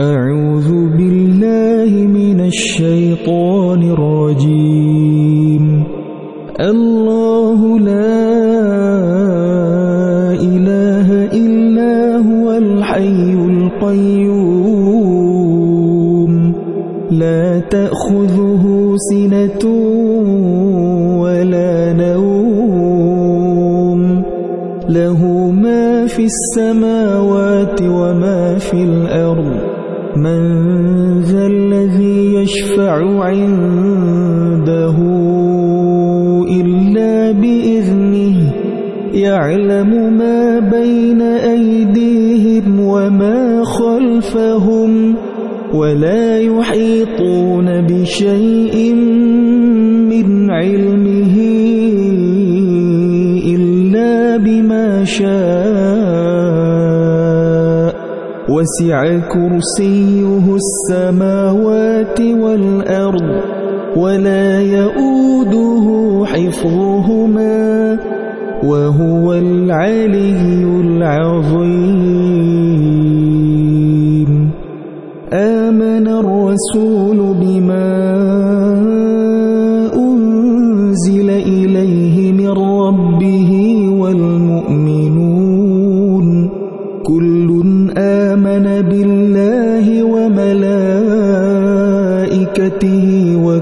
أعوذ بالله من الشيطان الرجيم. الله لا إله إلا هو الحي القيوم. لا تأخذه سنة ولا نوم. له ما في السماوات يشفع عنده وسع كرسيه السماوات والأرض ولا يؤوده حفظهما وهو العلي العظيم. آمن الرسول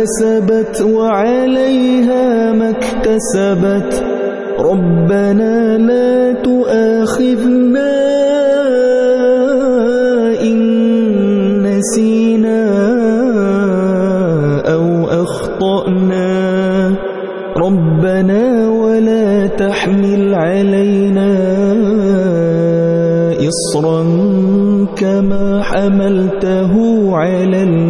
كسبت وعليها ما اكتسبت. ربنا لا تؤاخذنا إن نسينا أو أخطأنا. ربنا ولا تحمل علينا إصرا كما حملته على من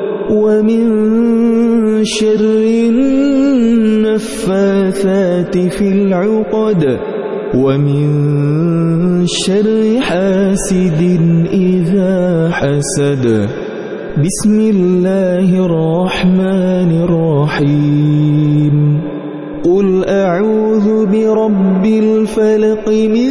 ومن شر النفاثات في العقد ومن شر حاسد إذا حسد. بسم الله الرحمن الرحيم. قل أعوذ برب الفلق من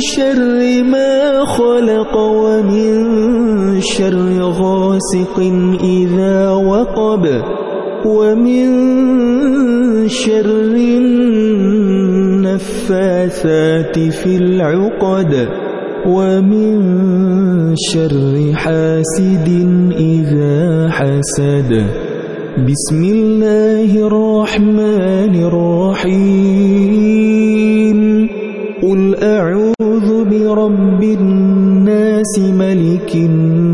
شر ما خلق ومن شر غاسق إذا وقب ومن شر النفاثات في العقد ومن شر حاسد إذا حسد. بسم الله الرحمن الرحيم. قل أعوذ برب الناس ملك الناس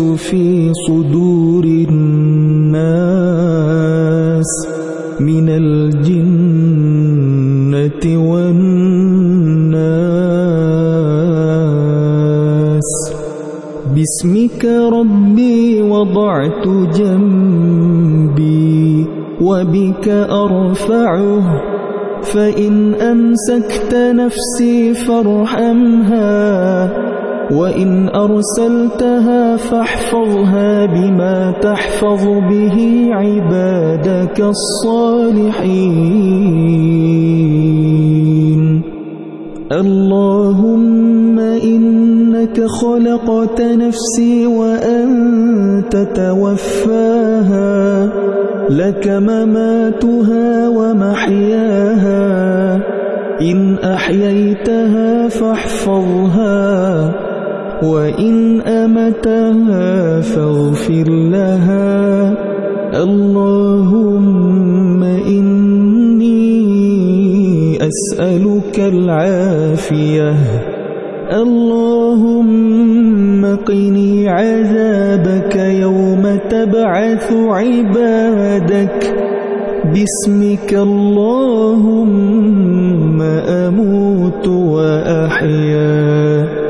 في صدور الناس من الجنة والناس. باسمك ربي وضعت جنبي وبك أرفعه. فإن أمسكت نفسي فارحمها. وإن أرسلتها فاحفظها بما تحفظ به عبادك الصالحين. اللهم إنك خلقت نفسي وأنت توفاها. لك مماتها ومحياها. إن أحييتها فاحفظها. وإن أمتها فاغفر لها. اللهم إني أسألك العافية. اللهم قني عذابك يوم تبعث عبادك. باسمك اللهم أموت وأحيا.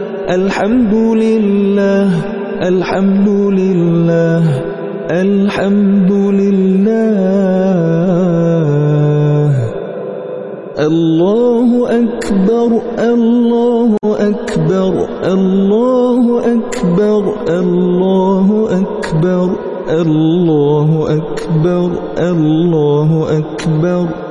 الحمد لله الحمد لله الحمد لله الله أكبر الله أكبر الله أكبر الله أكبر الله أكبر الله أكبر.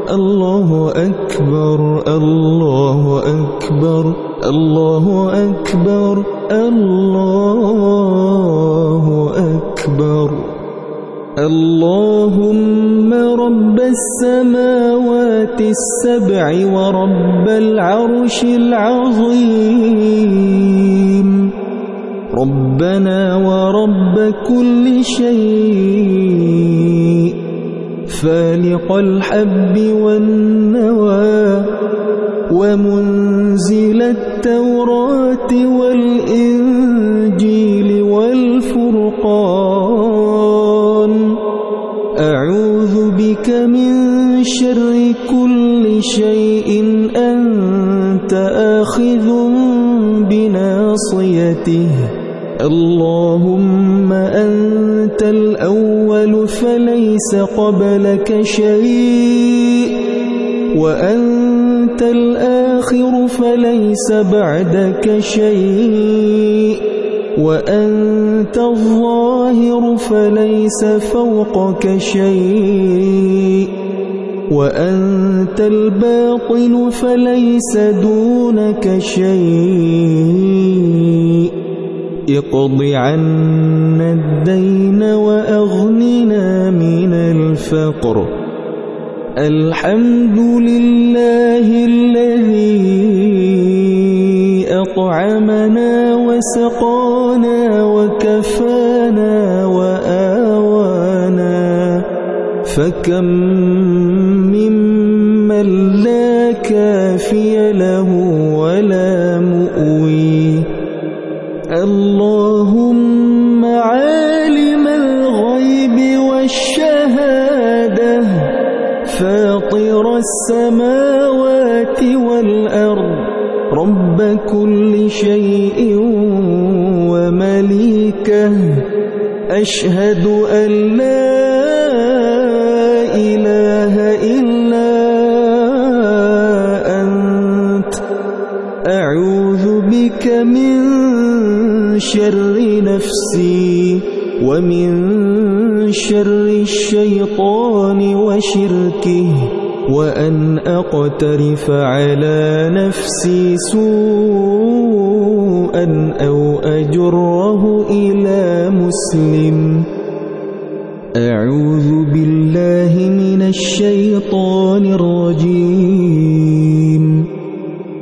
الله أكبر الله أكبر الله أكبر الله أكبر. اللهم رب السماوات السبع ورب العرش العظيم. ربنا ورب كل شيء. فالق الحب والنوى ومنزل التوراة والإنجيل والفرقان. أعوذ بك من شر كل شيء. أنت آخذ بناصيته. اللهم أنت الأول فليس قبلك شيء وأنت الآخر فليس بعدك شيء وأنت الظاهر فليس فوقك شيء وأنت الباطن فليس دونك شيء اقض عنا الدين وأغننا من الفقر. الحمد لله الذي أطعمنا وسقانا وكفانا وآوانا. فكم ممن لا كافي له اللهم عالم الغيب والشهادة فاطر السماوات والأرض رب كل شيء ومليك الملائكة أشهد أن لا شر نفسي ومن شر الشيطان وشركه وأن أقترف على نفسي سوءا أو أجره إلى مسلم. أعوذ بالله من الشيطان الرجيم.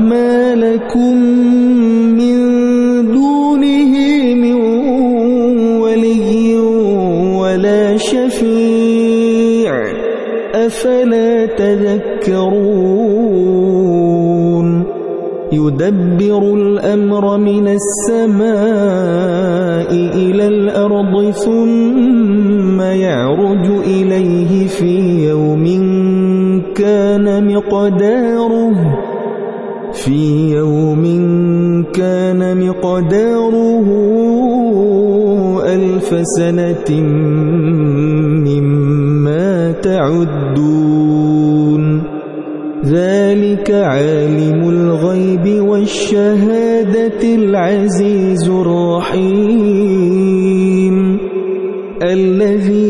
ما لكم من دونه من ولي ولا شفيع أفلا تذكرون يدبر الأمر من السماء إلى الأرض ثم يعرج إليه في يوم كان مقداره في يوم كان مقداره ألف سنة مما تعدون. ذلك عالم الغيب والشهادة العزيز الرحيم. الذي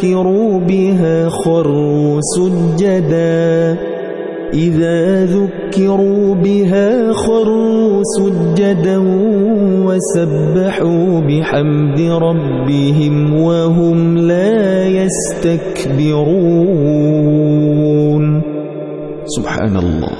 ذكروا بها خروا سجدا إذا ذكروا بها خروا سجدا وسبحوا بحمد ربهم وهم لا يستكبرون سبحان الله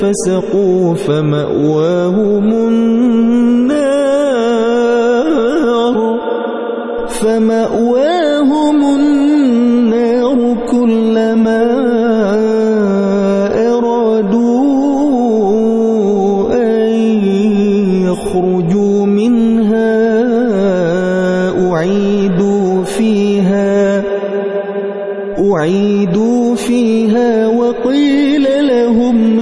فسقوا فمأواهم النار فمأواهم النار كلما أرادوا أن يخرجوا منها أعيدوا فيها أعيدوا فيها وقيل لهم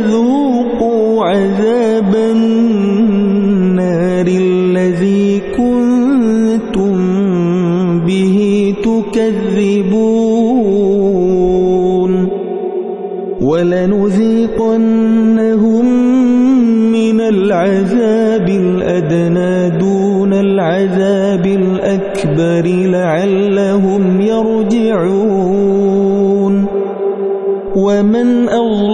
ولنذيقنهم من العذاب الأدنى دون العذاب الأكبر لعلهم يرجعون. ومن أظلم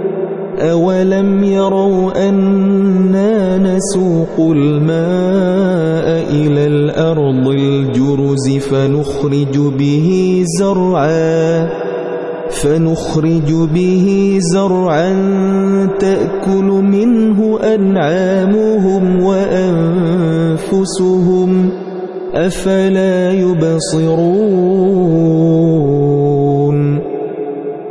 أولم يروا أنا نسوق الماء إلى الأرض الجرز فنخرج به زرعا فنخرج به زرعا تأكل منه أنعامهم وأنفسهم أفلا يبصرون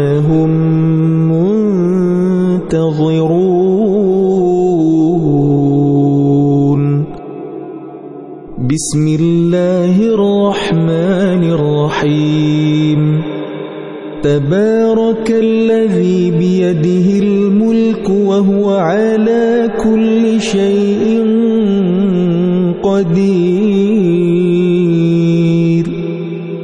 إنهم منتظرون. بسم الله الرحمن الرحيم. تبارك الذي بيده الملك وهو على كل شيء قدير.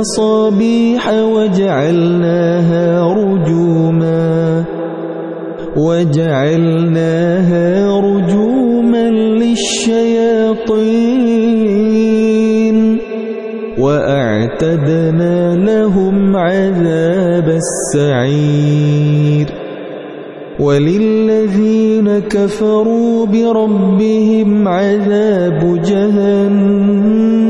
بمصابيح وجعلناها رجوما وجعلناها رجوما للشياطين وأعتدنا لهم عذاب السعير. وللذين كفروا بربهم عذاب جهنم.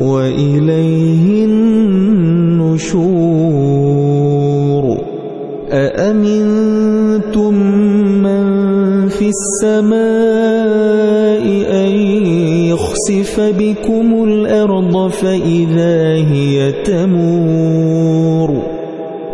وإليه النشور. أأمنتم من في السماء أن يخسف بكم الأرض فإذا هي تمور؟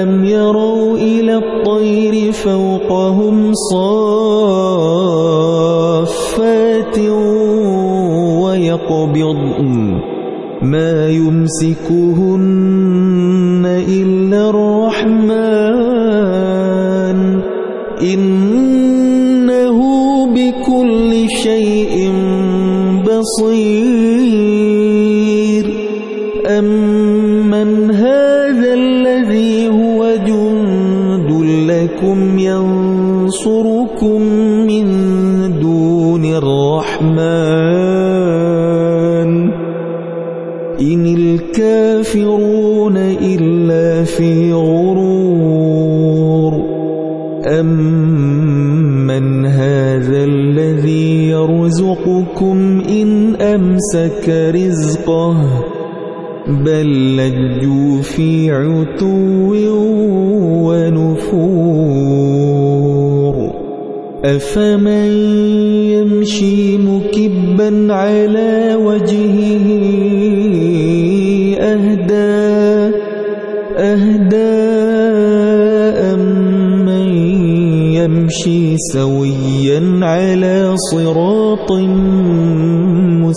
أولم يروا إلى الطير فوقهم صافات ويقبض ما يمسكهن إلا الرحمن إنه أمسك رزقه بل لجوا في عتو ونفور. أفمن يمشي مكبا على وجهه أهدى أهدى. أمن يمشي سويا على صراط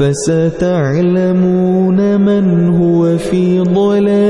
فستعلمون من هو في ضلال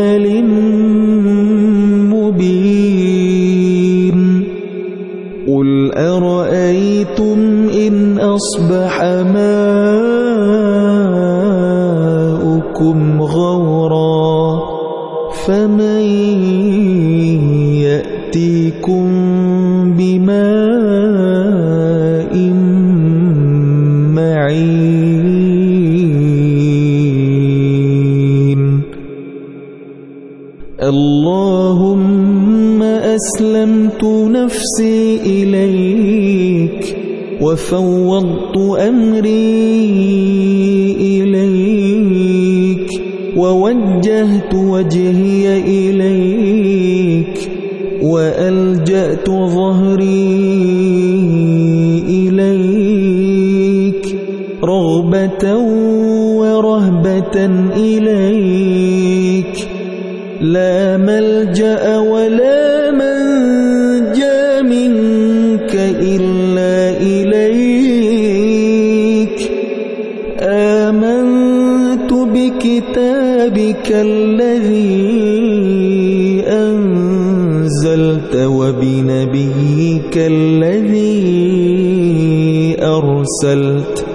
اللهم أسلمت نفسي إليك وفوضت أمري إليك ووجهت وجهي إليك وألجأت ظهري إليك رغبة ورهبة إليك لا ملجأ ولا منجأ منك إلا إليك. آمنت بكتابك الذي أنزلت وبنبيك الذي أرسلت.